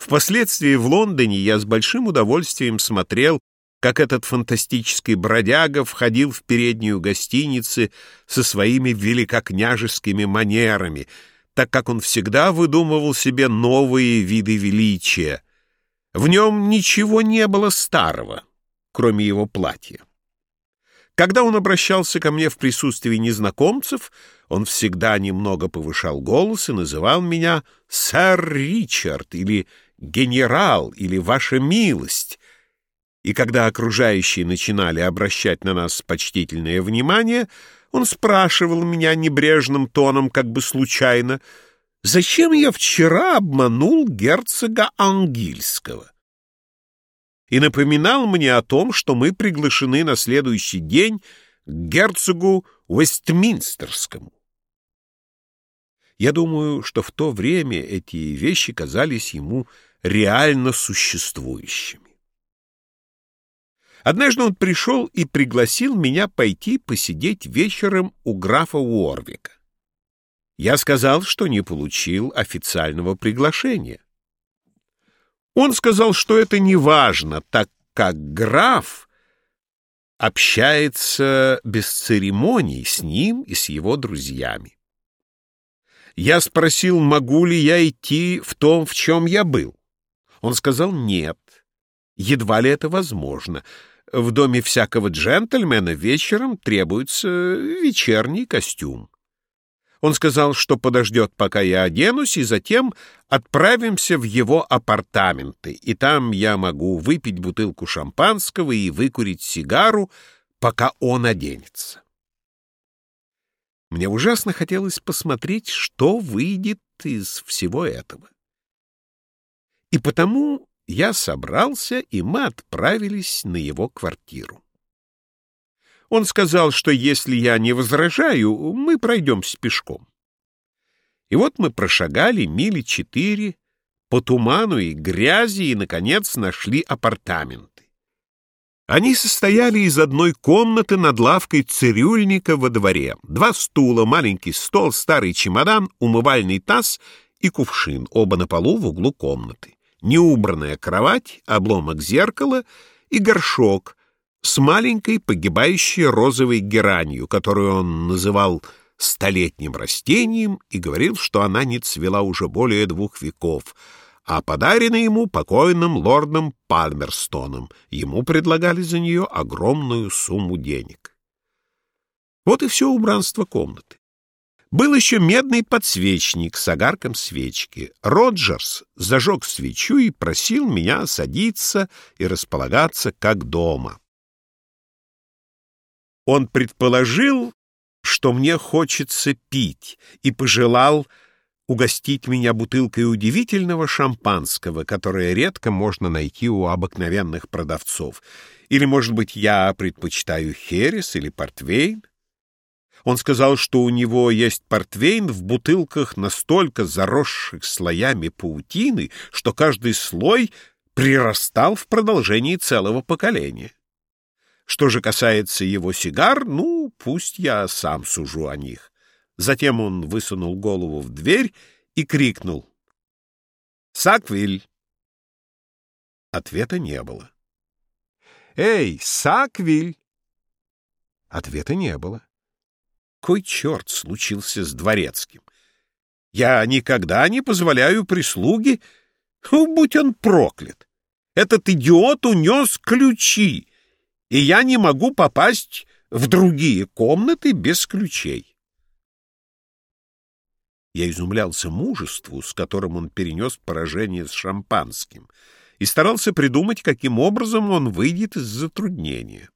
Впоследствии в Лондоне я с большим удовольствием смотрел, как этот фантастический бродяга входил в переднюю гостиницы со своими великокняжескими манерами, так как он всегда выдумывал себе новые виды величия. В нем ничего не было старого, кроме его платья. Когда он обращался ко мне в присутствии незнакомцев, он всегда немного повышал голос и называл меня «сэр Ричард» или «генерал» или «ваша милость». И когда окружающие начинали обращать на нас почтительное внимание, он спрашивал меня небрежным тоном, как бы случайно, «Зачем я вчера обманул герцога Ангильского?» и напоминал мне о том, что мы приглашены на следующий день к герцогу Вестминстерскому. Я думаю, что в то время эти вещи казались ему реально существующими. Однажды он пришел и пригласил меня пойти посидеть вечером у графа Уорвика. Я сказал, что не получил официального приглашения. Он сказал, что это не важно, так как граф общается без церемоний с ним и с его друзьями. Я спросил, могу ли я идти в том, в чем я был. Он сказал нет, едва ли это возможно. В доме всякого джентльмена вечером требуется вечерний костюм. Он сказал, что подождет, пока я оденусь, и затем отправимся в его апартаменты, и там я могу выпить бутылку шампанского и выкурить сигару, пока он оденется. Мне ужасно хотелось посмотреть, что выйдет из всего этого. И потому я собрался, и мы отправились на его квартиру. Он сказал, что если я не возражаю, мы пройдемся пешком. И вот мы прошагали мили четыре по туману и грязи и, наконец, нашли апартаменты. Они состояли из одной комнаты над лавкой цирюльника во дворе. Два стула, маленький стол, старый чемодан, умывальный таз и кувшин, оба на полу в углу комнаты. Неубранная кровать, обломок зеркала и горшок, с маленькой погибающей розовой геранью, которую он называл столетним растением и говорил, что она не цвела уже более двух веков, а подарена ему покойным лордом Пальмерстоном. Ему предлагали за нее огромную сумму денег. Вот и все убранство комнаты. Был еще медный подсвечник с огарком свечки. Роджерс зажег свечу и просил меня садиться и располагаться как дома. Он предположил, что мне хочется пить, и пожелал угостить меня бутылкой удивительного шампанского, которое редко можно найти у обыкновенных продавцов. Или, может быть, я предпочитаю херес или портвейн? Он сказал, что у него есть портвейн в бутылках настолько заросших слоями паутины, что каждый слой прирастал в продолжении целого поколения. Что же касается его сигар, ну, пусть я сам сужу о них. Затем он высунул голову в дверь и крикнул. «Саквиль!» Ответа не было. «Эй, Саквиль!» Ответа не было. Кой черт случился с дворецким? Я никогда не позволяю прислуге... Будь он проклят! Этот идиот унес ключи! и я не могу попасть в другие комнаты без ключей. Я изумлялся мужеству, с которым он перенес поражение с шампанским, и старался придумать, каким образом он выйдет из затруднения.